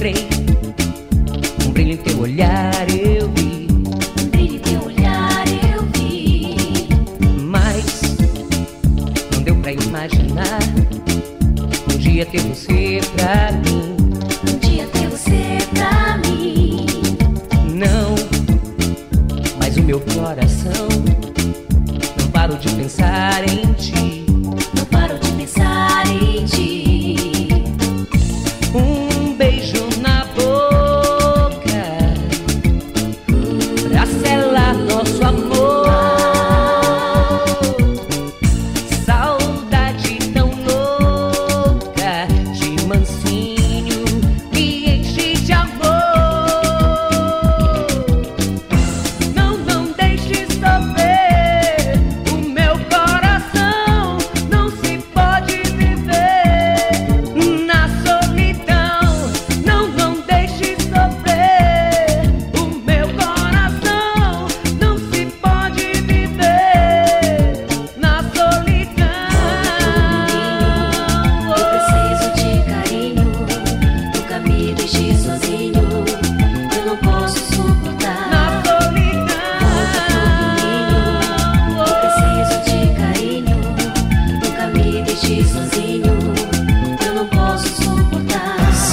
encontrei. Um brilho em teu olhar eu vi. Um brilho em teu olhar eu vi. Mas não deu pra imaginar. Um dia ter você pra mim. Um dia ter você pra mim. Não, mas o meu coração.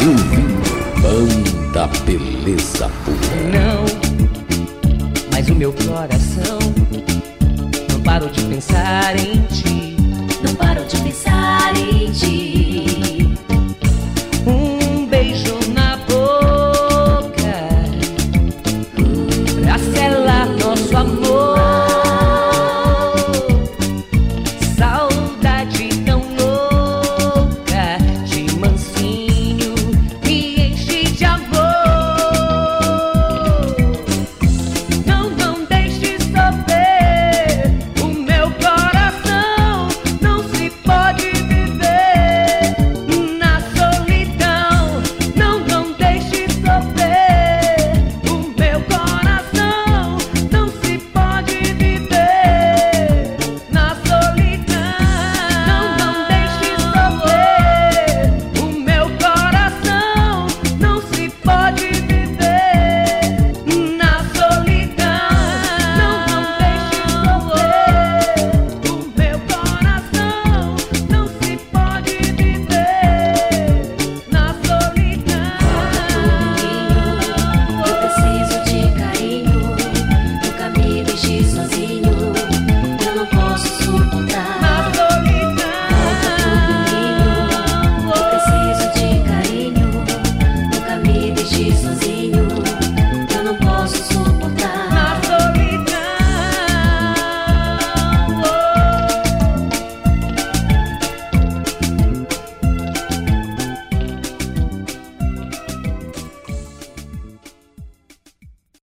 ouvindo Banda Beleza Pura. Não, mas o meu coração não parou de pensar em ti. Não parou de pensar em ti.